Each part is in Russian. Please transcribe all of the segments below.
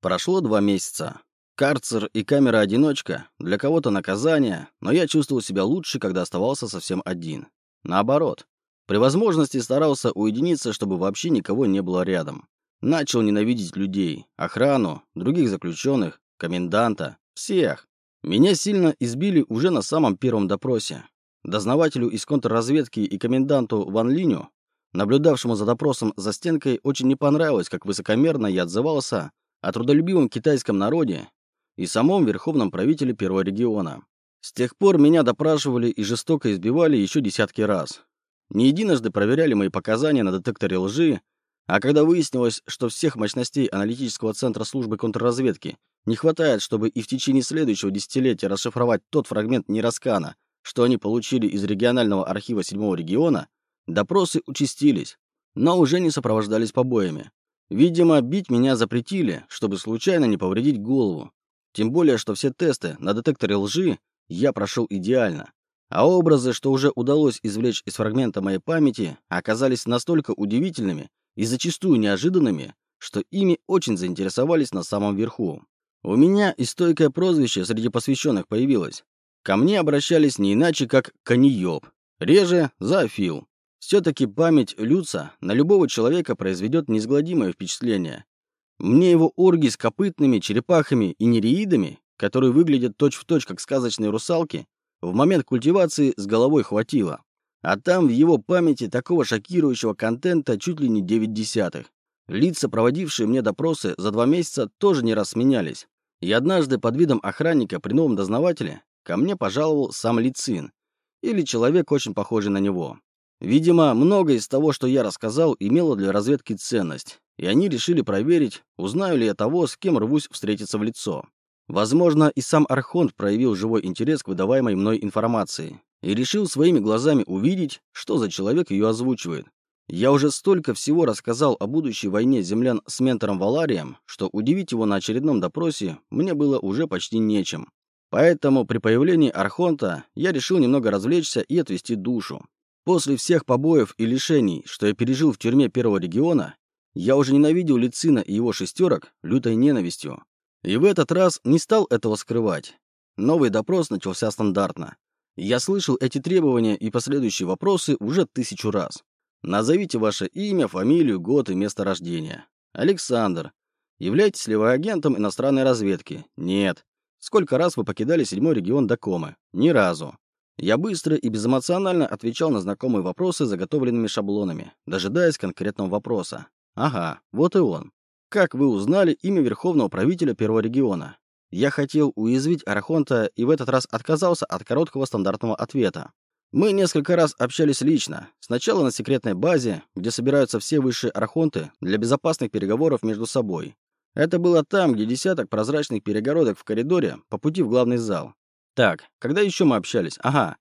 Прошло два месяца. Карцер и камера-одиночка, для кого-то наказание, но я чувствовал себя лучше, когда оставался совсем один. Наоборот. При возможности старался уединиться, чтобы вообще никого не было рядом. Начал ненавидеть людей, охрану, других заключенных, коменданта, всех. Меня сильно избили уже на самом первом допросе. Дознавателю из контрразведки и коменданту Ван Линю, наблюдавшему за допросом за стенкой, очень не понравилось, как высокомерно я отзывался о трудолюбивом китайском народе и самом верховном правителе первого региона. С тех пор меня допрашивали и жестоко избивали еще десятки раз. Не единожды проверяли мои показания на детекторе лжи, а когда выяснилось, что всех мощностей аналитического центра службы контрразведки не хватает, чтобы и в течение следующего десятилетия расшифровать тот фрагмент Нераскана, что они получили из регионального архива седьмого региона, допросы участились, но уже не сопровождались побоями. Видимо, бить меня запретили, чтобы случайно не повредить голову. Тем более, что все тесты на детекторе лжи я прошел идеально. А образы, что уже удалось извлечь из фрагмента моей памяти, оказались настолько удивительными и зачастую неожиданными, что ими очень заинтересовались на самом верху. У меня и стойкое прозвище среди посвященных появилось. Ко мне обращались не иначе, как Каниёб, реже Зоофил. Все-таки память Люца на любого человека произведет неизгладимое впечатление. Мне его орги с копытными, черепахами и нереидами, которые выглядят точь-в-точь, точь, как сказочные русалки, в момент культивации с головой хватило. А там в его памяти такого шокирующего контента чуть ли не 9 десятых. Лица, проводившие мне допросы за два месяца, тоже не раз сменялись. И однажды под видом охранника при новом дознавателе ко мне пожаловал сам Лицин, или человек, очень похожий на него. Видимо, многое из того, что я рассказал, имело для разведки ценность, и они решили проверить, узнаю ли я того, с кем рвусь встретиться в лицо. Возможно, и сам Архонт проявил живой интерес к выдаваемой мной информации и решил своими глазами увидеть, что за человек ее озвучивает. Я уже столько всего рассказал о будущей войне землян с ментором Валарием, что удивить его на очередном допросе мне было уже почти нечем. Поэтому при появлении Архонта я решил немного развлечься и отвести душу. После всех побоев и лишений, что я пережил в тюрьме первого региона, я уже ненавидел Лицина и его шестерок лютой ненавистью. И в этот раз не стал этого скрывать. Новый допрос начался стандартно. Я слышал эти требования и последующие вопросы уже тысячу раз. Назовите ваше имя, фамилию, год и место рождения. Александр. Являетесь ли вы агентом иностранной разведки? Нет. Сколько раз вы покидали седьмой регион Дакомы? Ни разу. Я быстро и безэмоционально отвечал на знакомые вопросы заготовленными шаблонами, дожидаясь конкретного вопроса. Ага, вот и он. Как вы узнали имя верховного правителя первого региона? Я хотел уязвить Арахонта и в этот раз отказался от короткого стандартного ответа. Мы несколько раз общались лично. Сначала на секретной базе, где собираются все высшие архонты для безопасных переговоров между собой. Это было там, где десяток прозрачных перегородок в коридоре по пути в главный зал. Так, когда еще мы общались? Ага.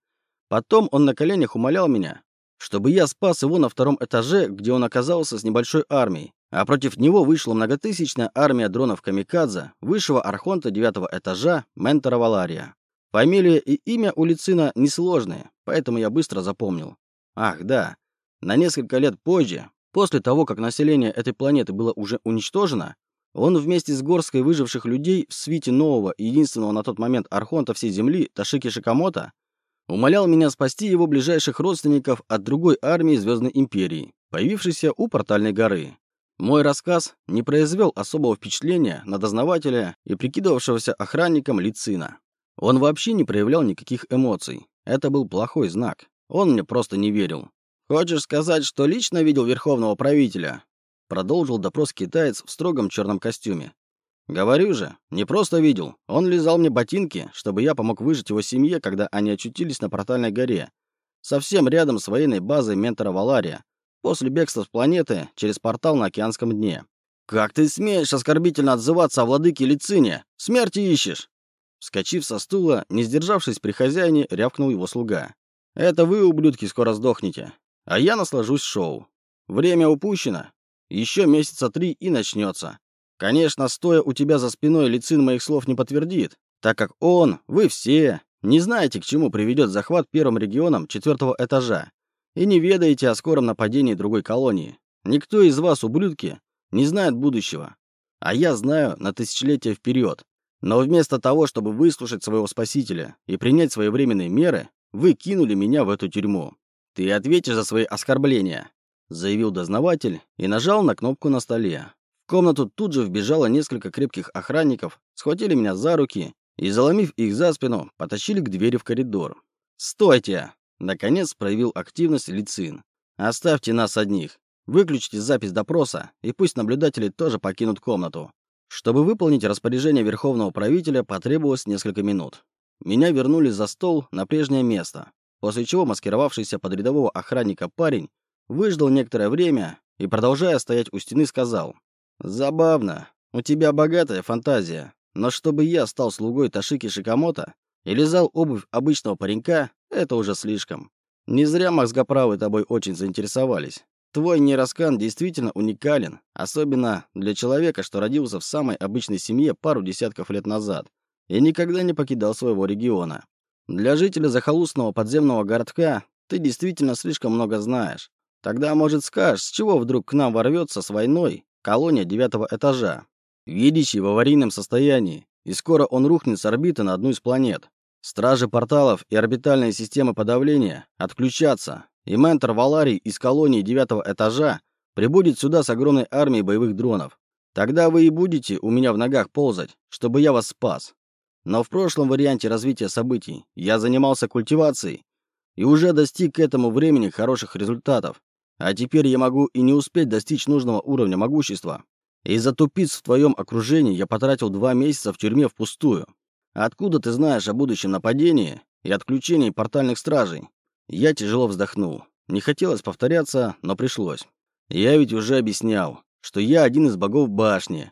Потом он на коленях умолял меня, чтобы я спас его на втором этаже, где он оказался с небольшой армией, а против него вышла многотысячная армия дронов Камикадзе, высшего архонта девятого этажа Ментора Валария. Фамилия и имя у Лицина несложные, поэтому я быстро запомнил. Ах, да. На несколько лет позже, после того, как население этой планеты было уже уничтожено, он вместе с горской выживших людей в свите нового единственного на тот момент архонта всей Земли Ташики Шикамото умолял меня спасти его ближайших родственников от другой армии Звездной Империи, появившейся у Портальной горы. Мой рассказ не произвел особого впечатления на дознавателя и прикидывавшегося охранником Лицина. Он вообще не проявлял никаких эмоций. Это был плохой знак. Он мне просто не верил. «Хочешь сказать, что лично видел верховного правителя?» Продолжил допрос китаец в строгом черном костюме. «Говорю же, не просто видел. Он лизал мне ботинки, чтобы я помог выжить его семье, когда они очутились на Портальной горе. Совсем рядом с военной базой ментора Валария, после бегства с планеты через портал на океанском дне. «Как ты смеешь оскорбительно отзываться о владыке Лицине? Смерти ищешь!» Вскочив со стула, не сдержавшись при хозяине, рявкнул его слуга. «Это вы, ублюдки, скоро сдохнете. А я наслажусь шоу. Время упущено. Еще месяца три и начнется. Конечно, стоя у тебя за спиной, Лицин моих слов не подтвердит, так как он, вы все, не знаете, к чему приведет захват первым регионом четвертого этажа и не ведаете о скором нападении другой колонии. Никто из вас, ублюдки, не знает будущего. а я знаю на тысячелетия вперед. Но вместо того, чтобы выслушать своего спасителя и принять своевременные меры, вы кинули меня в эту тюрьму. Ты ответишь за свои оскорбления, заявил дознаватель и нажал на кнопку на столе. В комнату тут же вбежало несколько крепких охранников, схватили меня за руки и, заломив их за спину, потащили к двери в коридор. «Стойте!» — наконец проявил активность Лицин. «Оставьте нас одних. Выключите запись допроса, и пусть наблюдатели тоже покинут комнату. Чтобы выполнить распоряжение Верховного правителя, потребовалось несколько минут. Меня вернули за стол на прежнее место, после чего маскировавшийся под рядового охранника парень выждал некоторое время и, продолжая стоять у стены, сказал, «Забавно. У тебя богатая фантазия, но чтобы я стал слугой Ташики Шикамото и лизал обувь обычного паренька, это уже слишком. Не зря мозгоправы тобой очень заинтересовались. Твой нейроскан действительно уникален, особенно для человека, что родился в самой обычной семье пару десятков лет назад и никогда не покидал своего региона. Для жителя захолустного подземного городка ты действительно слишком много знаешь. Тогда, может, скажешь, с чего вдруг к нам ворвется с войной колония девятого этажа, видящий в аварийном состоянии, и скоро он рухнет с орбиты на одну из планет. Стражи порталов и орбитальные системы подавления отключатся, и ментор Валарий из колонии девятого этажа прибудет сюда с огромной армией боевых дронов. Тогда вы и будете у меня в ногах ползать, чтобы я вас спас. Но в прошлом варианте развития событий я занимался культивацией и уже достиг к этому времени хороших результатов. А теперь я могу и не успеть достичь нужного уровня могущества. Из-за тупиц в твоем окружении я потратил два месяца в тюрьме впустую. Откуда ты знаешь о будущем нападении и отключении портальных стражей? Я тяжело вздохнул. Не хотелось повторяться, но пришлось. Я ведь уже объяснял, что я один из богов башни.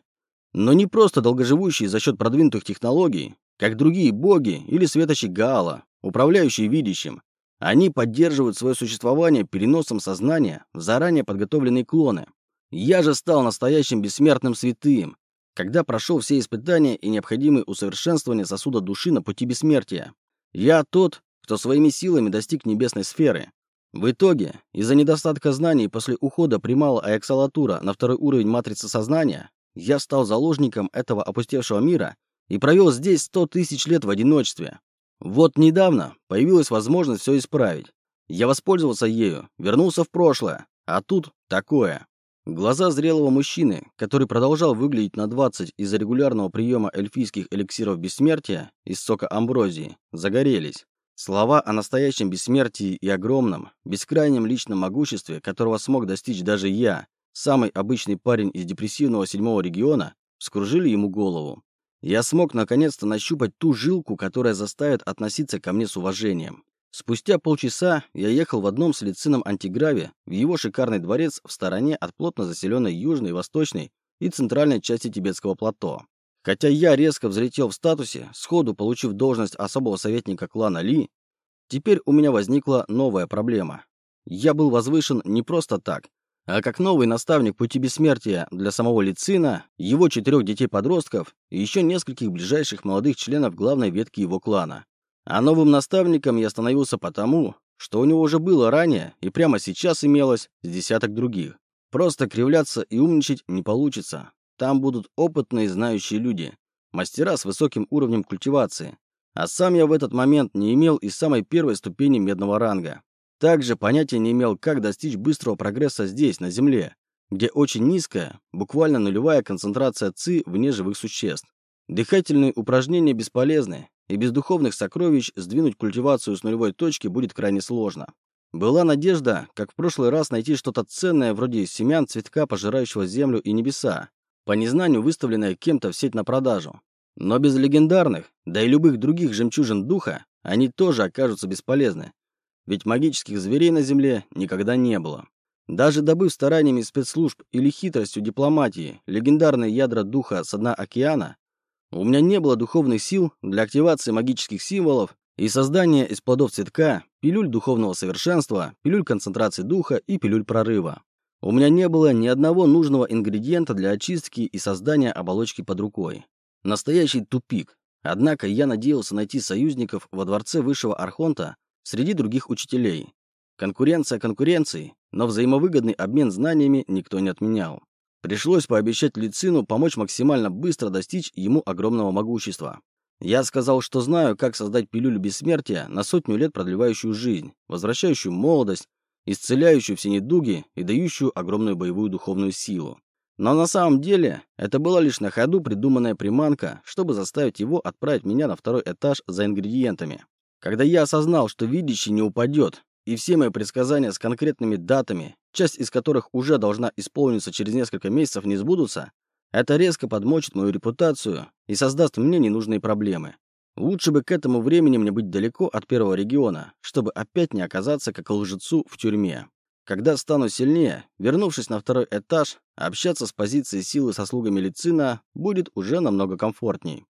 Но не просто долгоживущий за счет продвинутых технологий, как другие боги или светочи Гаала, управляющие видящим. Они поддерживают свое существование переносом сознания в заранее подготовленные клоны. Я же стал настоящим бессмертным святым, когда прошел все испытания и необходимые усовершенствования сосуда души на пути бессмертия. Я тот, кто своими силами достиг небесной сферы. В итоге, из-за недостатка знаний после ухода Примала Аяксалатура на второй уровень матрицы сознания, я стал заложником этого опустевшего мира и провел здесь сто тысяч лет в одиночестве. Вот недавно появилась возможность все исправить. Я воспользовался ею, вернулся в прошлое, а тут такое. Глаза зрелого мужчины, который продолжал выглядеть на 20 из-за регулярного приема эльфийских эликсиров бессмертия из сока амброзии, загорелись. Слова о настоящем бессмертии и огромном, бескрайнем личном могуществе, которого смог достичь даже я, самый обычный парень из депрессивного седьмого региона, вскружили ему голову. Я смог наконец-то нащупать ту жилку, которая заставит относиться ко мне с уважением. Спустя полчаса я ехал в одном с антиграве в его шикарный дворец в стороне от плотно заселенной южной, восточной и центральной части тибетского плато. Хотя я резко взлетел в статусе, сходу получив должность особого советника клана Ли, теперь у меня возникла новая проблема. Я был возвышен не просто так, а как новый наставник пути бессмертия для самого Лицина, его четырех детей-подростков и еще нескольких ближайших молодых членов главной ветки его клана. А новым наставником я становился потому, что у него уже было ранее и прямо сейчас имелось с десяток других. Просто кривляться и умничать не получится. Там будут опытные знающие люди, мастера с высоким уровнем культивации. А сам я в этот момент не имел и самой первой ступени медного ранга. Также понятия не имел, как достичь быстрого прогресса здесь, на Земле, где очень низкая, буквально нулевая концентрация ЦИ вне живых существ. Дыхательные упражнения бесполезны, и без духовных сокровищ сдвинуть культивацию с нулевой точки будет крайне сложно. Была надежда, как в прошлый раз, найти что-то ценное вроде семян цветка, пожирающего землю и небеса, по незнанию выставленная кем-то в сеть на продажу. Но без легендарных, да и любых других жемчужин духа, они тоже окажутся бесполезны. Ведь магических зверей на Земле никогда не было. Даже добыв стараниями спецслужб или хитростью дипломатии легендарные ядра духа с дна океана, у меня не было духовных сил для активации магических символов и создания из плодов цветка пилюль духовного совершенства, пилюль концентрации духа и пилюль прорыва. У меня не было ни одного нужного ингредиента для очистки и создания оболочки под рукой. Настоящий тупик. Однако я надеялся найти союзников во дворце Высшего Архонта среди других учителей. Конкуренция конкуренцией, но взаимовыгодный обмен знаниями никто не отменял. Пришлось пообещать Лицину помочь максимально быстро достичь ему огромного могущества. Я сказал, что знаю, как создать пилюлю бессмертия на сотню лет продлевающую жизнь, возвращающую молодость, исцеляющую все недуги и дающую огромную боевую духовную силу. Но на самом деле это была лишь на ходу придуманная приманка, чтобы заставить его отправить меня на второй этаж за ингредиентами. Когда я осознал, что видящий не упадет, и все мои предсказания с конкретными датами, часть из которых уже должна исполниться через несколько месяцев, не сбудутся, это резко подмочит мою репутацию и создаст мне ненужные проблемы. Лучше бы к этому времени мне быть далеко от первого региона, чтобы опять не оказаться как лжецу в тюрьме. Когда стану сильнее, вернувшись на второй этаж, общаться с позиции силы со слугами Лицина будет уже намного комфортней.